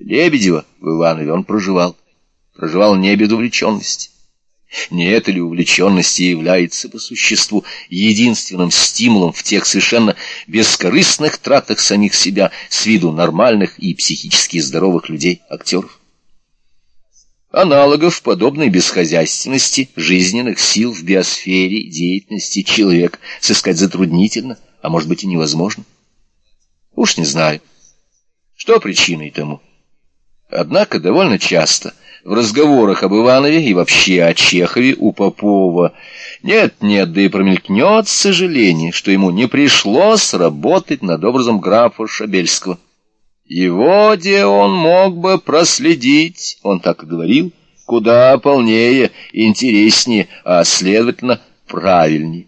Лебедева в Иванове он проживал. Проживал не без увлеченности. Не эта ли увлеченность и является по существу единственным стимулом в тех совершенно бескорыстных тратах самих себя с виду нормальных и психически здоровых людей, актеров? Аналогов подобной бесхозяйственности жизненных сил в биосфере деятельности человек сыскать затруднительно, а может быть и невозможно. Уж не знаю, что причиной тому. Однако довольно часто в разговорах об Иванове и вообще о Чехове у Попова нет-нет, да и промелькнет сожаление, что ему не пришлось работать над образом графа Шабельского. Его, где он мог бы проследить, он так и говорил, куда полнее, интереснее, а, следовательно, правильнее.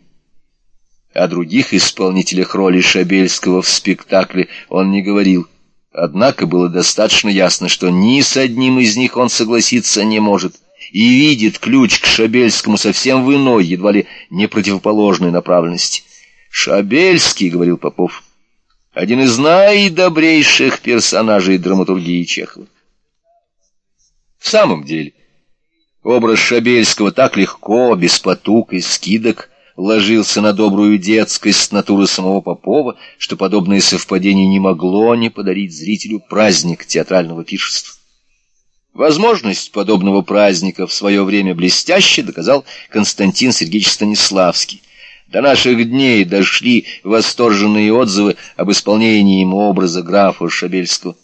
О других исполнителях роли Шабельского в спектакле он не говорил. Однако было достаточно ясно, что ни с одним из них он согласиться не может, и видит ключ к Шабельскому совсем в иной, едва ли не противоположной направленности. «Шабельский», — говорил Попов, — один из наидобрейших персонажей драматургии Чехова. В самом деле, образ Шабельского так легко, без потуг и скидок, ложился на добрую детскость натуры самого Попова, что подобное совпадение не могло не подарить зрителю праздник театрального пиршества. Возможность подобного праздника в свое время блестяще доказал Константин Сергеевич Станиславский, до наших дней дошли восторженные отзывы об исполнении ему образа графа Шабельского.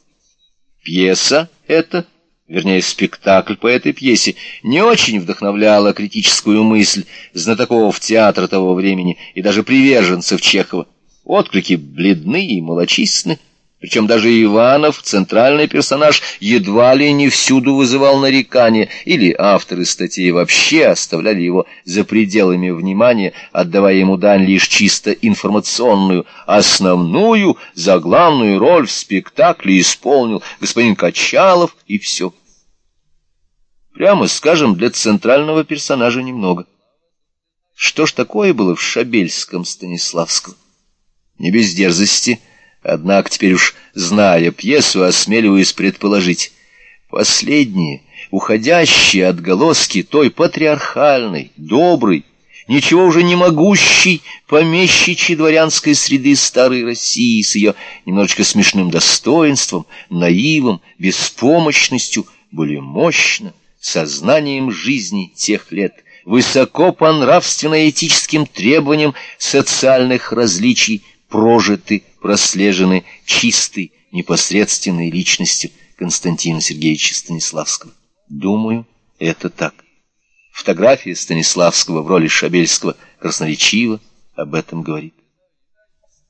Пьеса эта, вернее, спектакль по этой пьесе, не очень вдохновляла критическую мысль знатоков театра того времени и даже приверженцев Чехова. Отклики бледны и малочисленны. Причем даже Иванов, центральный персонаж, едва ли не всюду вызывал нарекания, или авторы статей вообще оставляли его за пределами внимания, отдавая ему дань лишь чисто информационную. Основную, заглавную роль в спектакле исполнил господин Качалов, и все. Прямо скажем, для центрального персонажа немного. Что ж такое было в Шабельском Станиславском? Не без дерзости — Однако теперь уж, зная пьесу, осмеливаюсь предположить. Последние, уходящие отголоски той патриархальной, доброй, ничего уже не могущей помещичьей дворянской среды старой России с ее немножечко смешным достоинством, наивом, беспомощностью, были мощно, сознанием жизни тех лет, высоко по нравственно-этическим требованиям социальных различий, прожиты, прослежены чистой, непосредственной личностью Константина Сергеевича Станиславского. Думаю, это так. Фотография Станиславского в роли Шабельского красноречиво об этом говорит.